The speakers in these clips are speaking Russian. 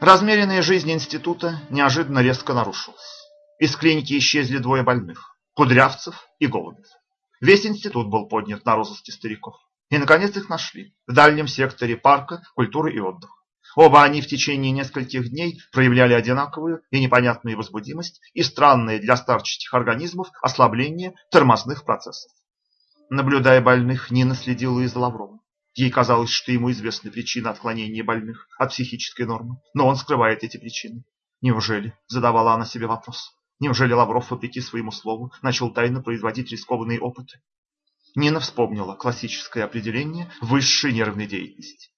Размеренная жизнь института неожиданно резко нарушилась. Из клиники исчезли двое больных – Кудрявцев и Голубев. Весь институт был поднят на розыске стариков. И, наконец, их нашли в дальнем секторе парка культуры и отдыха. Оба они в течение нескольких дней проявляли одинаковую и непонятную возбудимость и странное для старческих организмов ослабление тормозных процессов. Наблюдая больных, Нина следила из Лаврова. Ей казалось, что ему известны причины отклонения больных от психической нормы, но он скрывает эти причины. Неужели, задавала она себе вопрос, неужели Лавров, вопреки своему слову, начал тайно производить рискованные опыты? Нина вспомнила классическое определение высшей нервной деятельности.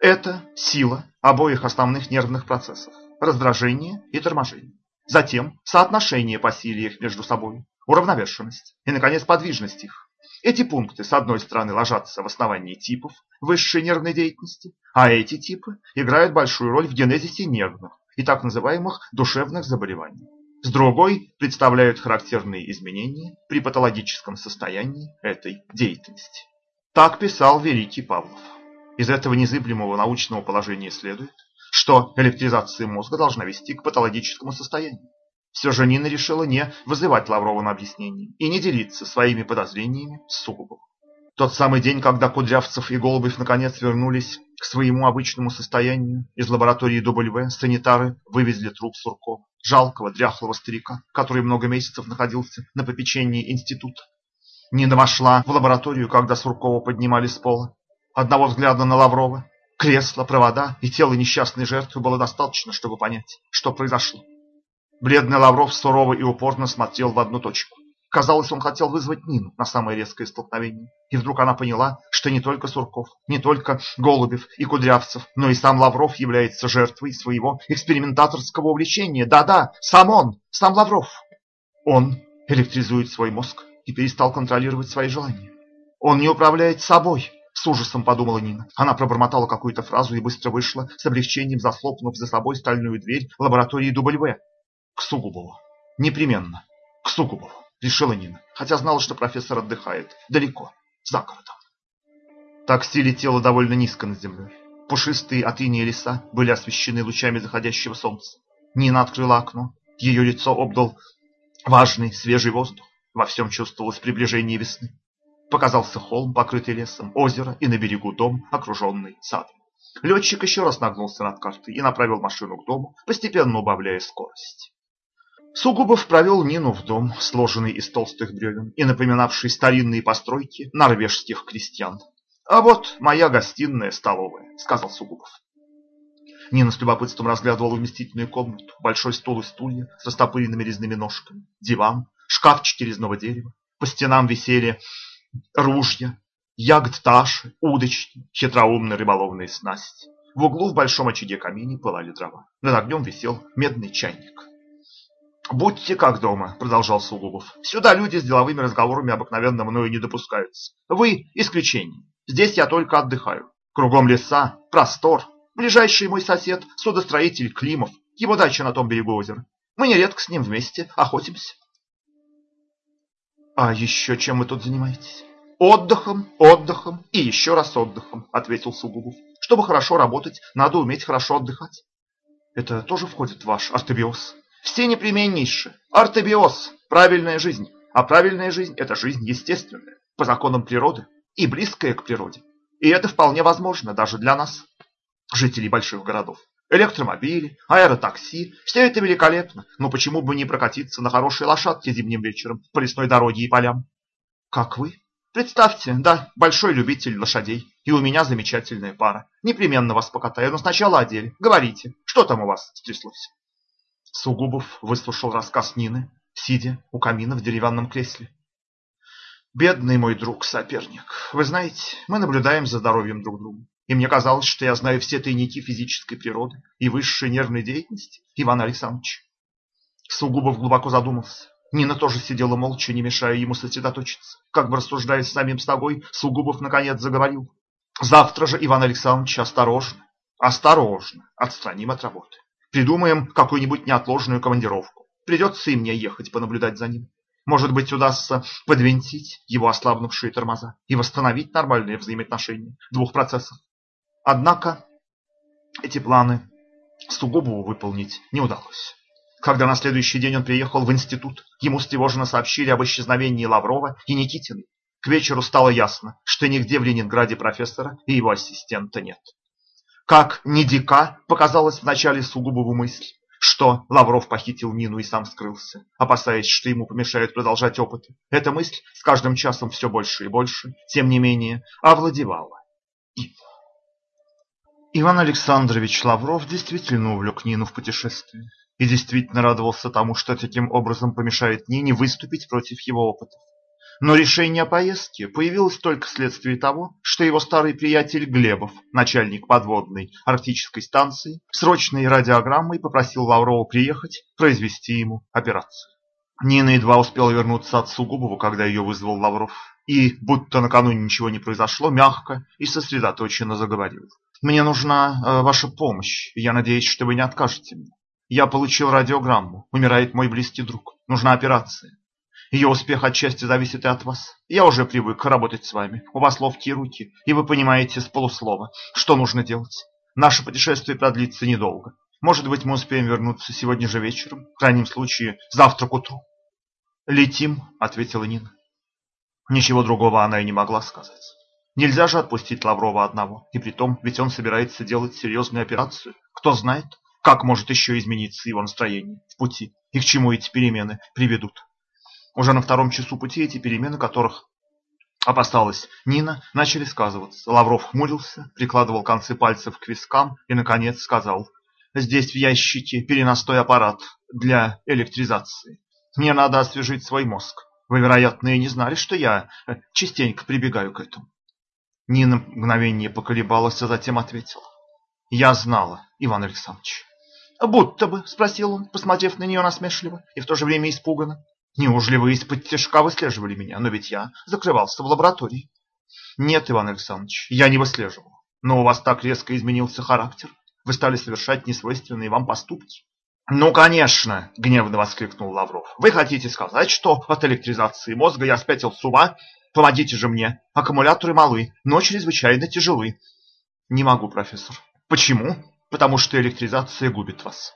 Это сила обоих основных нервных процессов – раздражение и торможение. Затем соотношение по силе их между собой, уравновешенность и, наконец, подвижность их. Эти пункты, с одной стороны, ложатся в основании типов высшей нервной деятельности, а эти типы играют большую роль в генезисе нервных и так называемых душевных заболеваний. С другой представляют характерные изменения при патологическом состоянии этой деятельности. Так писал великий Павлов. Из этого незыблемого научного положения следует, что электризация мозга должна вести к патологическому состоянию. Все же Нина решила не вызывать Лаврова на объяснение и не делиться своими подозрениями с Сугубовым. Тот самый день, когда Кудрявцев и Голубев наконец вернулись к своему обычному состоянию, из лаборатории W санитары вывезли труп Суркова, жалкого дряхлого старика, который много месяцев находился на попечении института. Нина вошла в лабораторию, когда Суркова поднимали с пола. Одного взгляда на Лаврова, кресло, провода и тело несчастной жертвы было достаточно, чтобы понять, что произошло. Бледный Лавров сурово и упорно смотрел в одну точку. Казалось, он хотел вызвать Нину на самое резкое столкновение. И вдруг она поняла, что не только Сурков, не только Голубев и Кудрявцев, но и сам Лавров является жертвой своего экспериментаторского увлечения. Да-да, сам он, сам Лавров. Он электризует свой мозг и перестал контролировать свои желания. Он не управляет собой, с ужасом подумала Нина. Она пробормотала какую-то фразу и быстро вышла, с облегчением захлопнув за собой стальную дверь лаборатории W. К Сугубову. Непременно. К Сугубову, решила Нина, хотя знала, что профессор отдыхает далеко, за городом. Такси летело довольно низко над землей. Пушистые от инея леса были освещены лучами заходящего солнца. Нина открыла окно. Ее лицо обдал важный свежий воздух. Во всем чувствовалось приближение весны. Показался холм, покрытый лесом, озеро и на берегу дом, окруженный садом. Летчик еще раз нагнулся над картой и направил машину к дому, постепенно убавляя скорость. Сугубов провел Нину в дом, сложенный из толстых бревен и напоминавший старинные постройки норвежских крестьян. «А вот моя гостиная столовая», — сказал Сугубов. Нина с любопытством разглядывала вместительную комнату, большой стол и стулья с растопыренными резными ножками, диван, шкафчики резного дерева. По стенам висели ружья, ягдташи, удочки, хитроумные рыболовные снасти. В углу в большом очаге камине пылали дрова. Над огнем висел медный чайник. «Будьте как дома», — продолжал Сугубов. «Сюда люди с деловыми разговорами обыкновенно мною не допускаются. Вы — исключение. Здесь я только отдыхаю. Кругом леса, простор. Ближайший мой сосед — судостроитель Климов. Его дача на том берегу озера. Мы нередко с ним вместе охотимся. «А еще чем вы тут занимаетесь?» «Отдыхом, отдыхом и еще раз отдыхом», — ответил Сугубов. «Чтобы хорошо работать, надо уметь хорошо отдыхать». «Это тоже входит в ваш артобиоз?» «Все непременнейшие. Артобиоз – правильная жизнь. А правильная жизнь – это жизнь естественная, по законам природы и близкая к природе. И это вполне возможно даже для нас, жителей больших городов электромобили, аэротакси. Все это великолепно, но почему бы не прокатиться на хорошей лошадке зимним вечером по лесной дороге и полям? Как вы? Представьте, да, большой любитель лошадей. И у меня замечательная пара. Непременно вас покатаю, но сначала о деле. Говорите, что там у вас стряслось? Сугубов выслушал рассказ Нины, сидя у камина в деревянном кресле. Бедный мой друг, соперник. Вы знаете, мы наблюдаем за здоровьем друг друга. И мне казалось, что я знаю все тайники физической природы и высшей нервной деятельности Ивана Александровича. Сугубов глубоко задумался. Нина тоже сидела молча, не мешая ему сосредоточиться. Как бы рассуждая с самим собой, Сугубов наконец заговорил. Завтра же, Иван Александрович, осторожно, осторожно отстраним от работы. Придумаем какую-нибудь неотложную командировку. Придется и мне ехать понаблюдать за ним. Может быть, удастся подвинтить его ослабнувшие тормоза и восстановить нормальные взаимоотношения двух процессов. Однако эти планы с Сугубову выполнить не удалось. Когда на следующий день он приехал в институт, ему встревоженно сообщили об исчезновении Лаврова и Никитиной. К вечеру стало ясно, что нигде в Ленинграде профессора и его ассистента нет. Как ни дика показалась вначале Сугубову мысль, что Лавров похитил Нину и сам скрылся, опасаясь, что ему помешают продолжать опыты. Эта мысль с каждым часом все больше и больше, тем не менее, овладевала. Иван Александрович Лавров действительно увлек Нину в путешествие и действительно радовался тому, что таким образом помешает Нине выступить против его опытов. Но решение о поездке появилось только вследствие того, что его старый приятель Глебов, начальник подводной арктической станции, срочной радиограммой попросил Лаврова приехать произвести ему операцию. Нина едва успела вернуться от Сугубова, когда ее вызвал Лавров, и, будто накануне ничего не произошло, мягко и сосредоточенно заговорил. «Мне нужна э, ваша помощь, я надеюсь, что вы не откажете мне. Я получил радиограмму, умирает мой близкий друг, нужна операция. Ее успех отчасти зависит и от вас. Я уже привык работать с вами. У вас ловкие руки, и вы понимаете с полуслова, что нужно делать. Наше путешествие продлится недолго. Может быть, мы успеем вернуться сегодня же вечером, в крайнем случае, завтра к утру. «Летим», — ответила Нина. Ничего другого она и не могла сказать. Нельзя же отпустить Лаврова одного, и притом, ведь он собирается делать серьезную операцию. Кто знает, как может еще измениться его настроение в пути, и к чему эти перемены приведут. Уже на втором часу пути эти перемены, которых опасалась Нина, начали сказываться. Лавров хмурился, прикладывал концы пальцев к вискам и, наконец, сказал, «Здесь в ящике переносной аппарат для электризации. Мне надо освежить свой мозг. Вы, вероятно, и не знали, что я э, частенько прибегаю к этому». Нина мгновение поколебалась, а затем ответила, «Я знала, Иван Александрович». «Будто бы?» – спросил он, посмотрев на нее насмешливо и в то же время испуганно. Неужели вы из-под тяжка выслеживали меня? Но ведь я закрывался в лаборатории. Нет, Иван Александрович, я не выслеживал. Но у вас так резко изменился характер. Вы стали совершать несвойственные вам поступки. «Ну, конечно!» – гневно воскликнул Лавров. «Вы хотите сказать, что от электризации мозга я спятил с ума? Помогите же мне! Аккумуляторы малы, но чрезвычайно тяжелы». «Не могу, профессор». «Почему?» «Потому что электризация губит вас.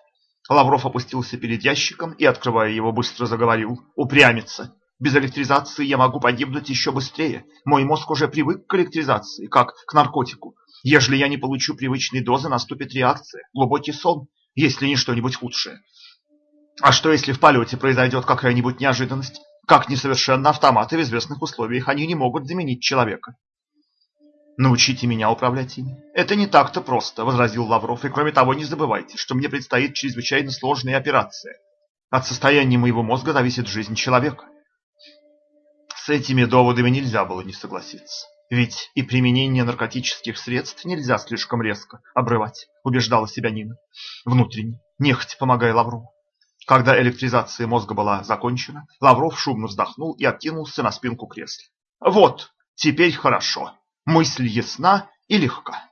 Лавров опустился перед ящиком и, открывая его, быстро заговорил. «Упрямится! Без электризации я могу погибнуть еще быстрее. Мой мозг уже привык к электризации, как к наркотику. Ежели я не получу привычной дозы, наступит реакция, глубокий сон, если не что-нибудь худшее. А что, если в полете произойдет какая-нибудь неожиданность? Как несовершенно автоматы в известных условиях, они не могут заменить человека. Научите меня управлять ими. Это не так-то просто, возразил Лавров. И кроме того, не забывайте, что мне предстоит чрезвычайно сложная операция. От состояния моего мозга зависит жизнь человека. С этими доводами нельзя было не согласиться. Ведь и применение наркотических средств нельзя слишком резко обрывать, убеждала себя Нина. Внутренне, нехотя помогая Лаврову. Когда электризация мозга была закончена, Лавров шумно вздохнул и откинулся на спинку кресла. Вот, теперь хорошо. Мысль ясна и легка.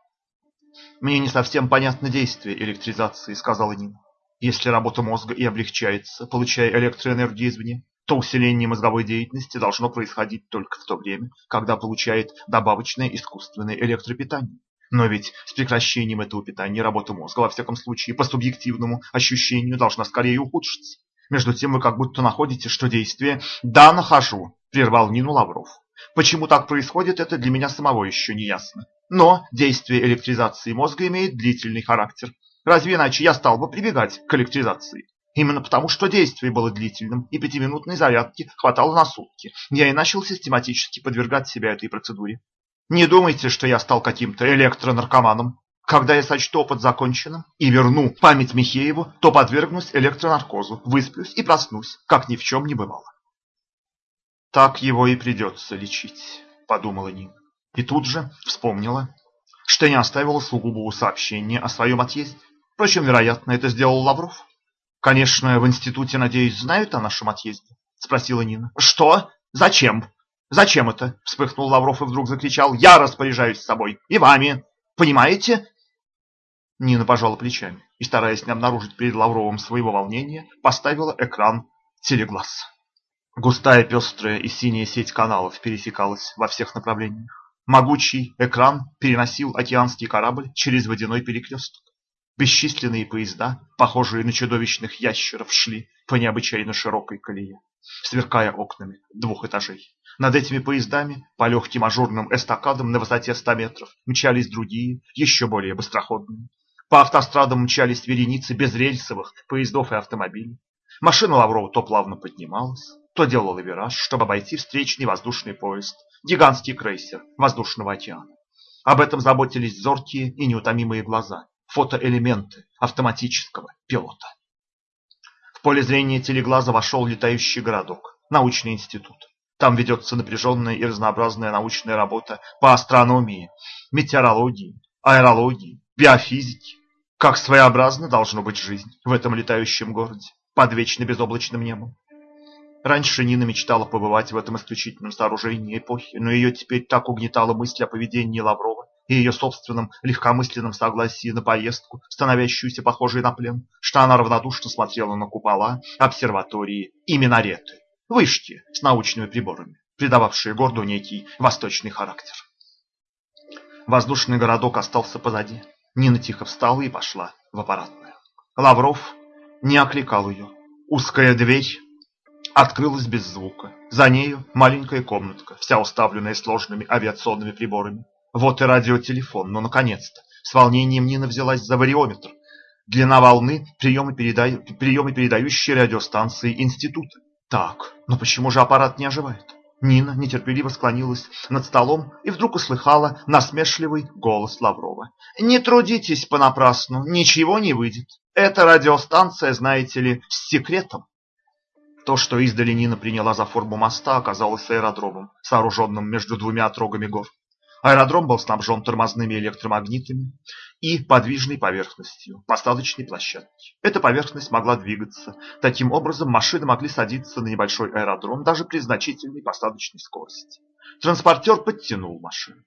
Мне не совсем понятно действие электризации, сказала Нина. Если работа мозга и облегчается, получая электроэнергию извне, то усиление мозговой деятельности должно происходить только в то время, когда получает добавочное искусственное электропитание. Но ведь с прекращением этого питания работа мозга, во всяком случае, по субъективному ощущению, должна скорее ухудшиться. Между тем вы как будто находите, что действие «да, нахожу», прервал Нину Лавров. Почему так происходит, это для меня самого еще не ясно. Но действие электризации мозга имеет длительный характер. Разве иначе я стал бы прибегать к электризации? Именно потому, что действие было длительным, и пятиминутной зарядки хватало на сутки. Я и начал систематически подвергать себя этой процедуре. Не думайте, что я стал каким-то электронаркоманом. Когда я сочту опыт законченным и верну память Михееву, то подвергнусь электронаркозу, высплюсь и проснусь, как ни в чем не бывало. Так его и придется лечить, подумала Нина. И тут же вспомнила, что не оставила Сугубову сообщение о своем отъезде. Впрочем, вероятно, это сделал Лавров. Конечно, в институте, надеюсь, знают о нашем отъезде, спросила Нина. Что? Зачем? Зачем это? Вспыхнул Лавров и вдруг закричал. Я распоряжаюсь собой и вами. Понимаете? Нина пожала плечами и, стараясь не обнаружить перед Лавровым своего волнения, поставила экран телеглаз. Густая, пестрая и синяя сеть каналов пересекалась во всех направлениях. Могучий экран переносил океанский корабль через водяной перекресток. Бесчисленные поезда, похожие на чудовищных ящеров, шли по необычайно широкой колее, сверкая окнами двух этажей. Над этими поездами по легким ажурным эстакадам на высоте 100 метров мчались другие, еще более быстроходные. По автострадам мчались вереницы безрельсовых поездов и автомобилей. Машина Лаврова то плавно поднималась, то делала вираж, чтобы обойти встречный воздушный поезд, гигантский крейсер воздушного океана. Об этом заботились зоркие и неутомимые глаза, фотоэлементы автоматического пилота. В поле зрения телеглаза вошел летающий городок, научный институт. Там ведется напряженная и разнообразная научная работа по астрономии, метеорологии, аэрологии, биофизике. Как своеобразно должна быть жизнь в этом летающем городе под вечно безоблачным небом. Раньше Нина мечтала побывать в этом исключительном сооружении эпохи, но ее теперь так угнетала мысль о поведении Лаврова и ее собственном легкомысленном согласии на поездку, становящуюся похожей на плен, что она равнодушно смотрела на купола, обсерватории и минареты, вышки с научными приборами, придававшие городу некий восточный характер. Воздушный городок остался позади. Нина тихо встала и пошла в аппаратную. Лавров не окликал ее. Узкая дверь открылась без звука. За нею маленькая комнатка, вся уставленная сложными авиационными приборами. Вот и радиотелефон, но ну, наконец-то. С волнением Нина взялась за вариометр. Длина волны приемы, переда... приемы передающей радиостанции института. Так, но почему же аппарат не оживает? Нина нетерпеливо склонилась над столом и вдруг услыхала насмешливый голос Лаврова. «Не трудитесь понапрасну, ничего не выйдет. Эта радиостанция, знаете ли, с секретом». То, что издали Нина приняла за форму моста, оказалось аэродромом, сооруженным между двумя отрогами гор. Аэродром был снабжен тормозными электромагнитами и подвижной поверхностью, посадочной площадки. Эта поверхность могла двигаться. Таким образом, машины могли садиться на небольшой аэродром даже при значительной посадочной скорости. Транспортер подтянул машину.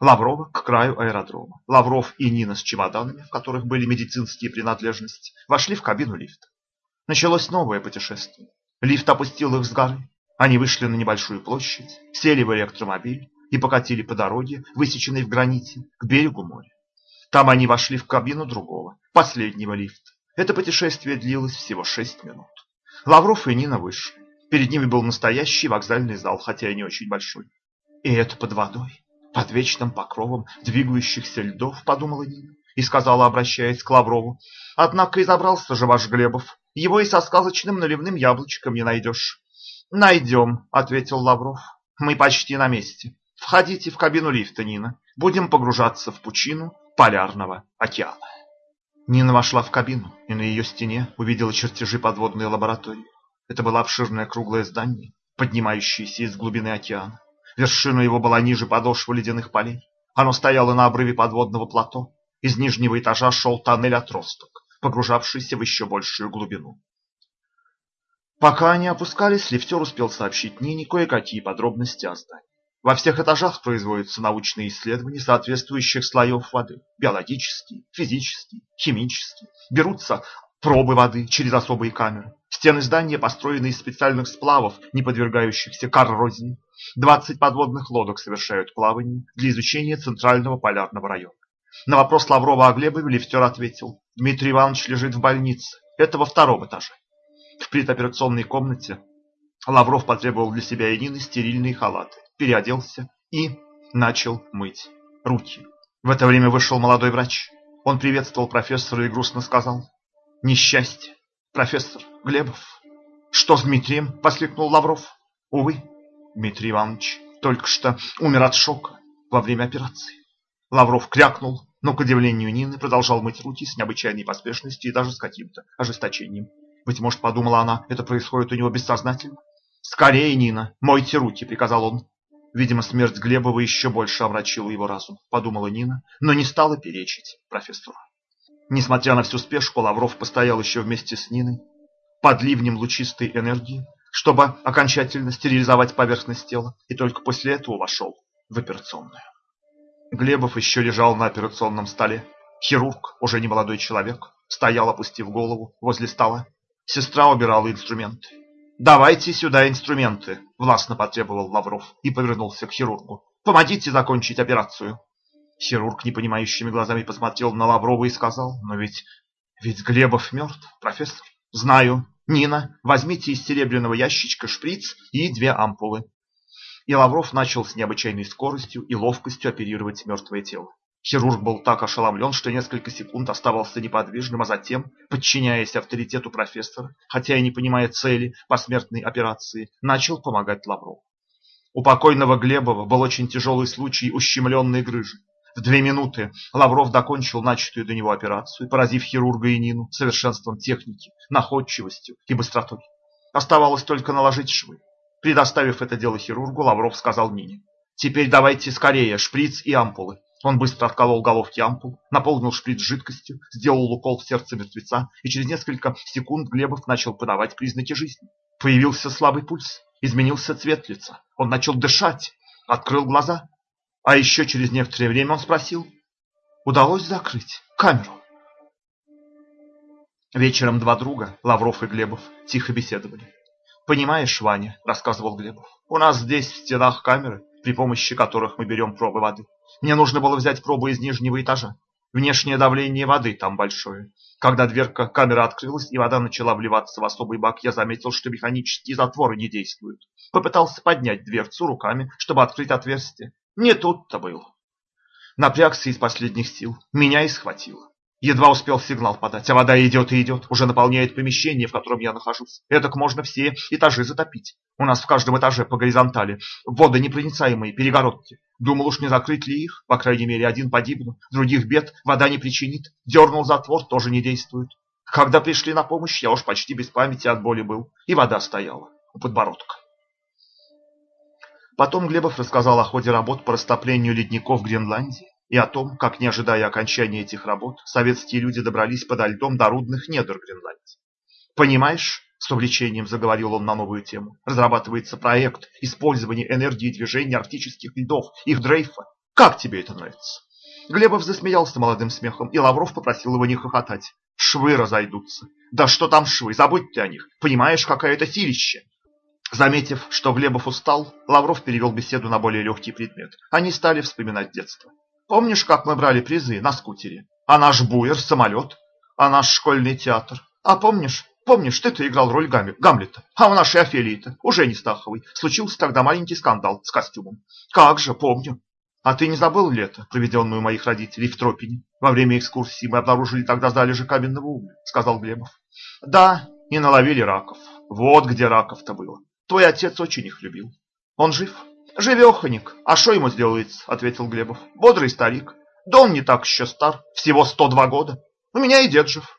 Лаврова к краю аэродрома. Лавров и Нина с чемоданами, в которых были медицинские принадлежности, вошли в кабину лифта. Началось новое путешествие. Лифт опустил их с горы. Они вышли на небольшую площадь, сели в электромобиль и покатили по дороге, высеченной в граните, к берегу моря. Там они вошли в кабину другого, последнего лифта. Это путешествие длилось всего шесть минут. Лавров и Нина вышли. Перед ними был настоящий вокзальный зал, хотя и не очень большой. И это под водой, под вечным покровом двигающихся льдов, подумала Нина и сказала, обращаясь к Лаврову. Однако и забрался же ваш Глебов. Его и со сказочным наливным яблочком не найдешь. Найдем, ответил Лавров. Мы почти на месте. Входите в кабину лифта, Нина. Будем погружаться в пучину полярного океана. Нина вошла в кабину и на ее стене увидела чертежи подводной лаборатории. Это было обширное круглое здание, поднимающееся из глубины океана. Вершина его была ниже подошвы ледяных полей. Оно стояло на обрыве подводного плато. Из нижнего этажа шел тоннель-отросток погружавшийся в еще большую глубину. Пока они опускались, лифтер успел сообщить Нине кое-какие подробности о здании. Во всех этажах производятся научные исследования соответствующих слоев воды. Биологические, физические, химические. Берутся пробы воды через особые камеры. Стены здания построены из специальных сплавов, не подвергающихся коррозии. 20 подводных лодок совершают плавание для изучения Центрального полярного района. На вопрос Лаврова о Глебове лифтер ответил. Дмитрий Иванович лежит в больнице. Это во втором этаже. В предоперационной комнате Лавров потребовал для себя и Нины стерильные халаты, переоделся и начал мыть руки. В это время вышел молодой врач. Он приветствовал профессора и грустно сказал. «Несчастье. Профессор Глебов». «Что с Дмитрием?» – воскликнул Лавров. «Увы, Дмитрий Иванович только что умер от шока во время операции». Лавров крякнул, но, к удивлению Нины, продолжал мыть руки с необычайной поспешностью и даже с каким-то ожесточением. Быть может, подумала она, это происходит у него бессознательно? «Скорее, Нина, мойте руки», — приказал он. Видимо, смерть Глебова еще больше омрачила его разум, подумала Нина, но не стала перечить профессору. Несмотря на всю спешку, Лавров постоял еще вместе с Ниной под ливнем лучистой энергии, чтобы окончательно стерилизовать поверхность тела, и только после этого вошел в операционную. Глебов еще лежал на операционном столе. Хирург, уже не молодой человек, стоял, опустив голову возле стола. Сестра убирала инструменты. «Давайте сюда инструменты», – властно потребовал Лавров и повернулся к хирургу. «Помогите закончить операцию». Хирург непонимающими глазами посмотрел на Лаврова и сказал, но ведь, ведь Глебов мертв, профессор. Знаю. Нина, возьмите из серебряного ящичка шприц и две ампулы. И Лавров начал с необычайной скоростью и ловкостью оперировать мертвое тело. Хирург был так ошеломлен, что несколько секунд оставался неподвижным, а затем, подчиняясь авторитету профессора, хотя и не понимая цели посмертной операции, начал помогать Лаврову. У покойного Глебова был очень тяжелый случай ущемленной грыжи. В две минуты Лавров докончил начатую до него операцию, поразив хирурга и Нину совершенством техники, находчивостью и быстротой. Оставалось только наложить швы. Предоставив это дело хирургу, Лавров сказал Нине, «Теперь давайте скорее шприц и ампулы. Он быстро отколол головки ампул, наполнил шприц жидкостью, сделал укол в сердце мертвеца, и через несколько секунд Глебов начал подавать признаки жизни. Появился слабый пульс, изменился цвет лица. Он начал дышать, открыл глаза. А еще через некоторое время он спросил, удалось закрыть камеру? Вечером два друга, Лавров и Глебов, тихо беседовали. «Понимаешь, Ваня, — рассказывал Глебов, — у нас здесь в стенах камеры, при помощи которых мы берем пробы воды. Мне нужно было взять пробы из нижнего этажа. Внешнее давление воды там большое. Когда дверка камеры открылась и вода начала вливаться в особый бак, я заметил, что механические затворы не действуют. Попытался поднять дверцу руками, чтобы открыть отверстие. Не тут-то было. Напрягся из последних сил. Меня и схватило. Едва успел сигнал подать, а вода идет и идет, уже наполняет помещение, в котором я нахожусь. Этак можно все этажи затопить. У нас в каждом этаже по горизонтали водонепроницаемые перегородки. Думал уж не закрыть ли их, по крайней мере один погибну, других бед вода не причинит. Дернул затвор, тоже не действует. Когда пришли на помощь, я уж почти без памяти от боли был, и вода стояла у подбородка. Потом Глебов рассказал о ходе работ по растоплению ледников Гренландии и о том, как, не ожидая окончания этих работ, советские люди добрались подо льдом до рудных недр Гренландии. «Понимаешь?» – с увлечением заговорил он на новую тему. «Разрабатывается проект использования энергии движения арктических льдов, их дрейфа. Как тебе это нравится?» Глебов засмеялся молодым смехом, и Лавров попросил его не хохотать. «Швы разойдутся. Да что там швы, забудь ты о них. Понимаешь, какая это силище!» Заметив, что Глебов устал, Лавров перевел беседу на более легкий предмет. Они стали вспоминать детство. Помнишь, как мы брали призы на скутере? А наш буер, самолет? А наш школьный театр? А помнишь, помнишь, ты-то играл роль Гам... Гамлета? А у нашей Офелии-то, уже не Стаховой, случился тогда маленький скандал с костюмом. Как же, помню. А ты не забыл лето, проведенное у моих родителей в Тропине? Во время экскурсии мы обнаружили тогда залежи каменного угля, сказал Глебов. Да, и наловили раков. Вот где раков-то было. Твой отец очень их любил. Он жив? «Живеханик, а что ему сделается?» – ответил Глебов. «Бодрый старик. Да он не так еще стар, всего 102 года. У меня и дед жив».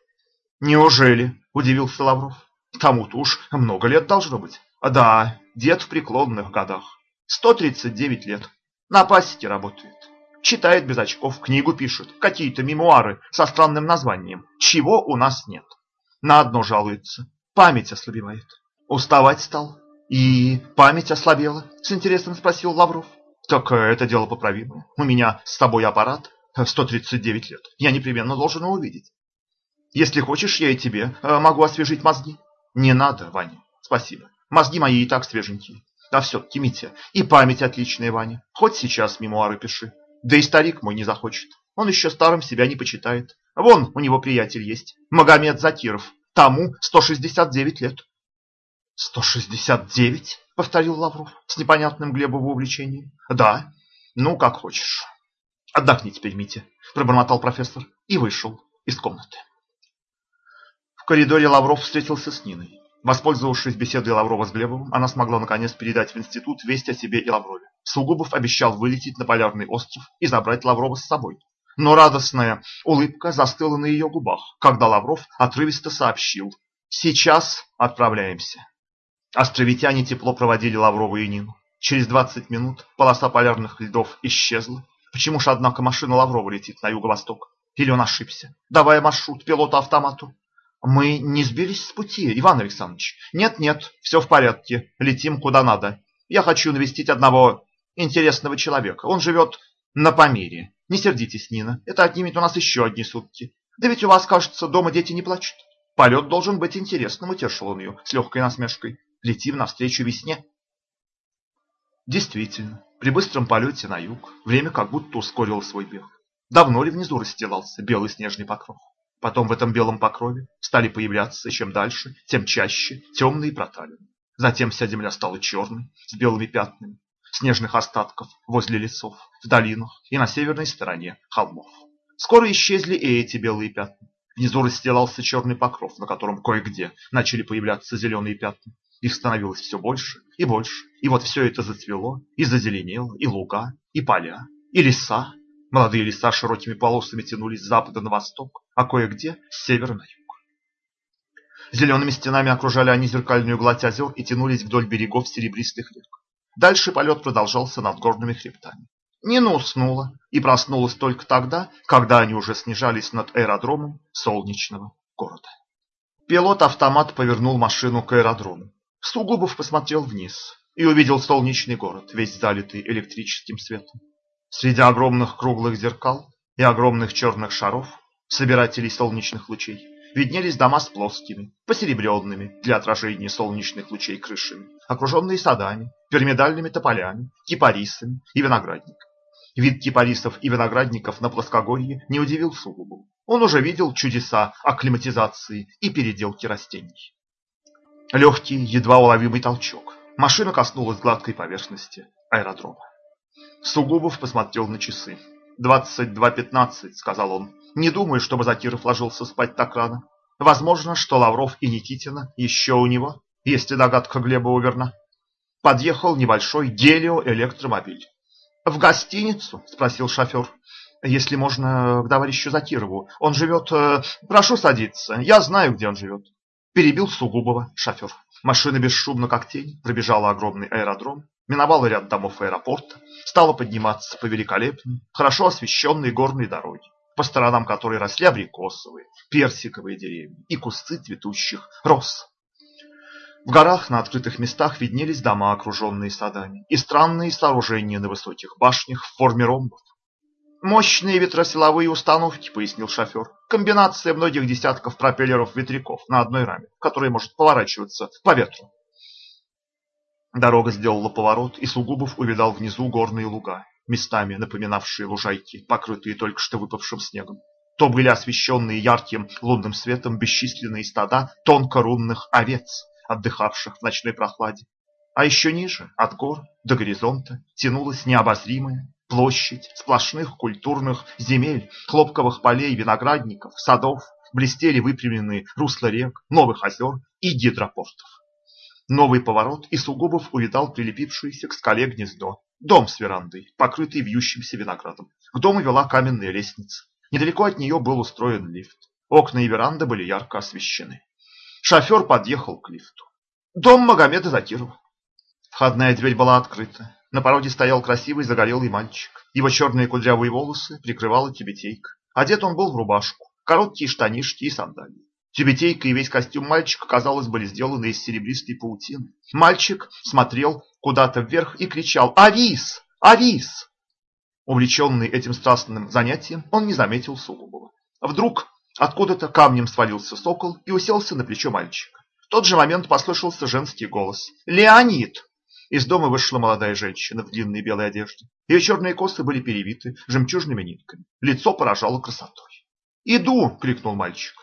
«Неужели?» – удивился Лавров. «Тому-то уж много лет должно быть». «Да, дед в преклонных годах. 139 лет. На пасеке работает. Читает без очков, книгу пишет, какие-то мемуары со странным названием. Чего у нас нет. На одно жалуется. Память ослабевает. Уставать стал. И память ослабела? С интересом спросил Лавров. Так э, это дело поправимое. У меня с тобой аппарат 139 лет. Я непременно должен его увидеть. Если хочешь, я и тебе э, могу освежить мозги. Не надо, Ваня. Спасибо. Мозги мои и так свеженькие. А все-таки, Митя, и память отличная, Ваня. Хоть сейчас мемуары пиши. Да и старик мой не захочет. Он еще старым себя не почитает. Вон у него приятель есть. Магомед Закиров. Тому 169 лет. «Сто шестьдесят девять?» — повторил Лавров с непонятным Глебовым увлечением. «Да, ну, как хочешь. Отдохни теперь, Митя», — пробормотал профессор и вышел из комнаты. В коридоре Лавров встретился с Ниной. Воспользовавшись беседой Лаврова с Глебовым, она смогла наконец передать в институт весть о себе и Лаврове. Сугубов обещал вылететь на полярный остров и забрать Лаврова с собой. Но радостная улыбка застыла на ее губах, когда Лавров отрывисто сообщил «Сейчас отправляемся». Островитяне тепло проводили Лаврову и Нину. Через 20 минут полоса полярных льдов исчезла. Почему же, однако, машина Лаврова летит на юго-восток? Или он ошибся, давая маршрут пилоту-автомату? Мы не сбились с пути, Иван Александрович. Нет-нет, все в порядке, летим куда надо. Я хочу навестить одного интересного человека. Он живет на Памире. Не сердитесь, Нина, это отнимет у нас еще одни сутки. Да ведь у вас, кажется, дома дети не плачут. Полет должен быть интересным, утешил он ее с легкой насмешкой летим навстречу весне. Действительно, При быстром полете на юг время как будто ускорило свой бег. Давно ли внизу расстилался белый снежный покров? Потом в этом белом покрове стали появляться, чем дальше, тем чаще, темные проталины. Затем вся земля стала черной, с белыми пятнами, снежных остатков возле лесов, в долинах и на северной стороне холмов. Скоро исчезли и эти белые пятна. Внизу расстилался черный покров, на котором кое-где начали появляться зеленые пятна. Их становилось все больше и больше. И вот все это зацвело, и зазеленело, и луга, и поля, и леса. Молодые леса широкими полосами тянулись с запада на восток, а кое-где с севера на юг. Зелеными стенами окружали они зеркальную гладь озер и тянулись вдоль берегов серебристых рек. Дальше полет продолжался над горными хребтами. Нина уснула и проснулась только тогда, когда они уже снижались над аэродромом солнечного города. Пилот-автомат повернул машину к аэродрому. Сугубов посмотрел вниз и увидел солнечный город, весь залитый электрическим светом. Среди огромных круглых зеркал и огромных черных шаров, собирателей солнечных лучей, виднелись дома с плоскими, посеребренными для отражения солнечных лучей крышами, окруженные садами, пирамидальными тополями, кипарисами и виноградниками. Вид кипарисов и виноградников на плоскогорье не удивил Сугубу. Он уже видел чудеса акклиматизации и переделки растений. Легкий, едва уловимый толчок. Машина коснулась гладкой поверхности аэродрома. Сугубов посмотрел на часы. «Двадцать два пятнадцать», — сказал он. «Не думаю, чтобы Закиров ложился спать так рано. Возможно, что Лавров и Никитина еще у него, если догадка Глеба верна». Подъехал небольшой гелиоэлектромобиль. «В гостиницу?» – спросил шофер. «Если можно, к товарищу Закирову. Он живет... Э, прошу садиться. Я знаю, где он живет». Перебил Сугубова шофер. Машина бесшумно, как тень, пробежала огромный аэродром, миновала ряд домов аэропорта, стала подниматься по великолепной, хорошо освещенной горной дороге, по сторонам которой росли абрикосовые, персиковые деревья и кусты цветущих роз. В горах на открытых местах виднелись дома, окруженные садами, и странные сооружения на высоких башнях в форме ромбов. «Мощные ветросиловые установки», — пояснил шофер. «Комбинация многих десятков пропеллеров-ветряков на одной раме, которая может поворачиваться по ветру». Дорога сделала поворот, и Сугубов увидал внизу горные луга, местами напоминавшие лужайки, покрытые только что выпавшим снегом. То были освещенные ярким лунным светом бесчисленные стада тонкорунных овец, отдыхавших в ночной прохладе. А еще ниже, от гор до горизонта, тянулась необозримая площадь сплошных культурных земель, хлопковых полей, виноградников, садов, блестели выпрямленные русла рек, новых озер и гидропортов. Новый поворот, и Сугубов увидал прилепившееся к скале гнездо. Дом с верандой, покрытый вьющимся виноградом. К дому вела каменная лестница. Недалеко от нее был устроен лифт. Окна и веранда были ярко освещены. Шофер подъехал к лифту. Дом Магомеда Закирова. Входная дверь была открыта. На пороге стоял красивый загорелый мальчик. Его черные кудрявые волосы прикрывала тюбетейка. Одет он был в рубашку, короткие штанишки и сандалии. Тюбетейка и весь костюм мальчика, казалось, были сделаны из серебристой паутины. Мальчик смотрел куда-то вверх и кричал «Авис! Авис!». Увлеченный этим страстным занятием, он не заметил Сугубова. Вдруг Откуда-то камнем свалился сокол и уселся на плечо мальчика. В тот же момент послышался женский голос. «Леонид!» Из дома вышла молодая женщина в длинной белой одежде. Ее черные косы были перевиты жемчужными нитками. Лицо поражало красотой. «Иду!» — крикнул мальчик.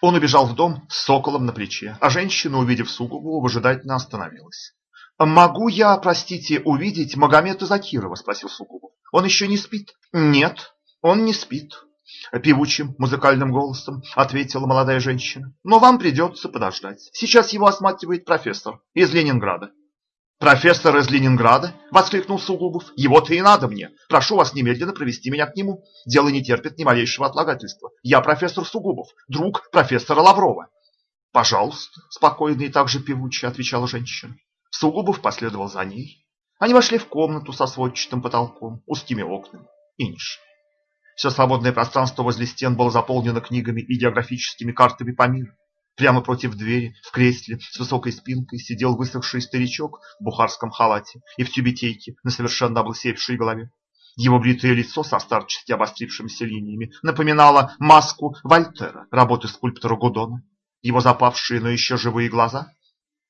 Он убежал в дом с соколом на плече, а женщина, увидев Сугубова, выжидательно остановилась. «Могу я, простите, увидеть Магомета Закирова?» – спросил Сугубов. «Он еще не спит?» «Нет, он не спит. Певучим музыкальным голосом ответила молодая женщина. Но вам придется подождать. Сейчас его осматривает профессор из Ленинграда. «Профессор из Ленинграда?» – воскликнул Сугубов. «Его-то и надо мне. Прошу вас немедленно провести меня к нему. Дело не терпит ни малейшего отлагательства. Я профессор Сугубов, друг профессора Лаврова». «Пожалуйста», – спокойно и так же певуче отвечала женщина. Сугубов последовал за ней. Они вошли в комнату со сводчатым потолком, узкими окнами и нишами. Все свободное пространство возле стен было заполнено книгами и географическими картами по миру. Прямо против двери, в кресле с высокой спинкой, сидел высохший старичок в бухарском халате и в тюбетейке на совершенно облысевшей голове. Его бритое лицо со старчески обострившимися линиями напоминало маску Вольтера, работы скульптора Гудона. Его запавшие, но еще живые глаза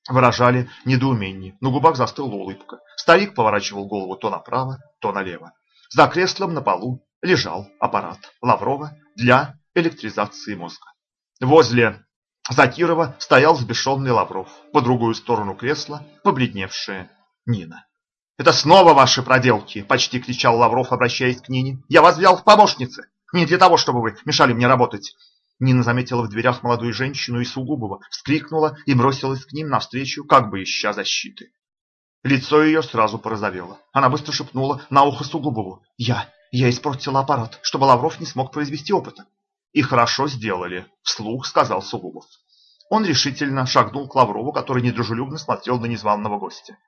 выражали недоумение. На губах застыла улыбка. Старик поворачивал голову то направо, то налево. За креслом на полу лежал аппарат Лаврова для электризации мозга. Возле Закирова стоял взбешенный Лавров. По другую сторону кресла побледневшая Нина. «Это снова ваши проделки!» – почти кричал Лавров, обращаясь к Нине. «Я вас взял в помощницы! Не для того, чтобы вы мешали мне работать!» Нина заметила в дверях молодую женщину и Сугубова, вскрикнула и бросилась к ним навстречу, как бы ища защиты. Лицо ее сразу порозовело. Она быстро шепнула на ухо Сугубову. «Я, я испортила аппарат, чтобы Лавров не смог произвести опыта». «И хорошо сделали», – вслух сказал Сугубов. Он решительно шагнул к Лаврову, который недружелюбно смотрел на незваного гостя.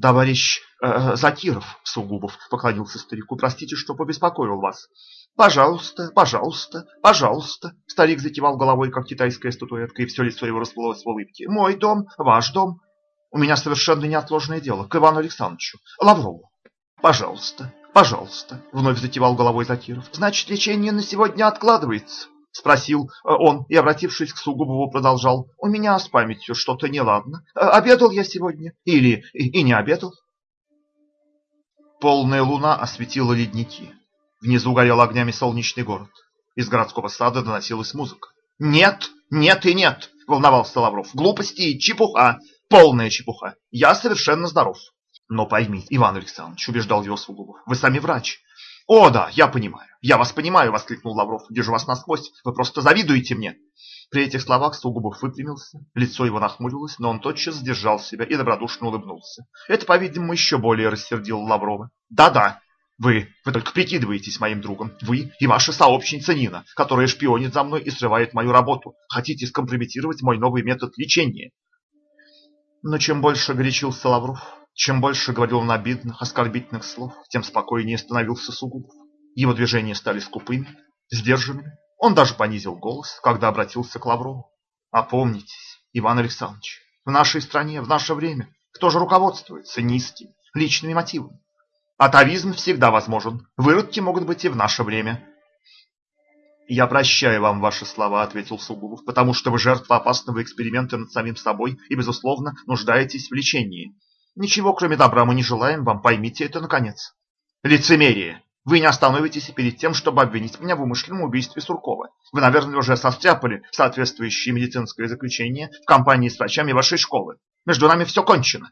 «Товарищ э, Закиров», – Сугубов поклонился старику, – «простите, что побеспокоил вас». «Пожалуйста, пожалуйста, пожалуйста», – старик закивал головой, как китайская статуэтка, и все лицо его расплылось в улыбке. «Мой дом, ваш дом. У меня совершенно неотложное дело к Ивану Александровичу Лаврову. Пожалуйста, пожалуйста», – вновь закивал головой Закиров. «Значит, лечение на сегодня откладывается». — спросил э, он и, обратившись к Сугубову, продолжал. — У меня с памятью что-то неладно. Э, обедал я сегодня? Или и не обедал? Полная луна осветила ледники. Внизу горел огнями солнечный город. Из городского сада доносилась музыка. «Нет, нет и нет!» – волновался Лавров. «Глупости и чепуха! Полная чепуха! Я совершенно здоров!» «Но поймите, Иван Александрович», – убеждал его Сугубов, – «вы сами врач. «О, да, я понимаю, я вас понимаю!» – воскликнул Лавров. «Держу вас насквозь, вы просто завидуете мне!» При этих словах Сугубов выпрямился, лицо его нахмурилось, но он тотчас сдержал себя и добродушно улыбнулся. Это, по-видимому, еще более рассердило Лаврова. «Да-да, вы, вы только прикидываетесь моим другом. Вы и ваша сообщница Нина, которая шпионит за мной и срывает мою работу. Хотите скомпрометировать мой новый метод лечения?» Но чем больше горячился Лавров, чем больше говорил он обидных, оскорбительных слов, тем спокойнее становился Сугубов. Его движения стали скупыми, сдержанными. Он даже понизил голос, когда обратился к Лаврову. Опомнитесь, Иван Александрович, в нашей стране, в наше время, кто же руководствуется низкими, личными мотивами? Атовизм всегда возможен, выродки могут быть и в наше время. «Я прощаю вам ваши слова», — ответил Сугубов, «потому что вы жертва опасного эксперимента над самим собой и, безусловно, нуждаетесь в лечении. Ничего, кроме добра, мы не желаем вам, поймите это наконец. Лицемерие. Вы не остановитесь перед тем, чтобы обвинить меня в умышленном убийстве Суркова. Вы, наверное, уже состряпали соответствующее медицинское заключение в компании с врачами вашей школы. Между нами все кончено.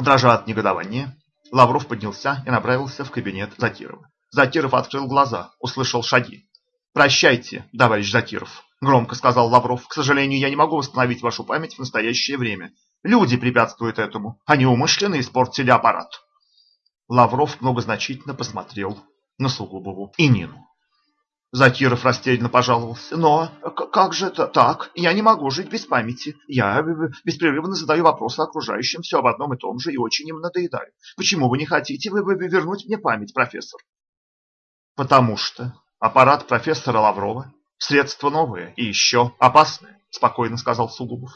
Дрожа от негодования, Лавров поднялся и направился в кабинет Закирова. Закиров открыл глаза, услышал шаги. «Прощайте, товарищ Закиров», — громко сказал Лавров. «К сожалению, я не могу восстановить вашу память в настоящее время. Люди препятствуют этому. Они умышленно испортили аппарат. Лавров многозначительно посмотрел на Сугубову и Нину. Закиров растерянно пожаловался. «Но как же это так? Я не могу жить без памяти. Я беспрерывно задаю вопросы окружающим, все об одном и том же, и очень им надоедаю. Почему вы не хотите вы вернуть мне память, профессор?» «Потому что аппарат профессора Лаврова – средство новое и еще опасное», – спокойно сказал Сугубов.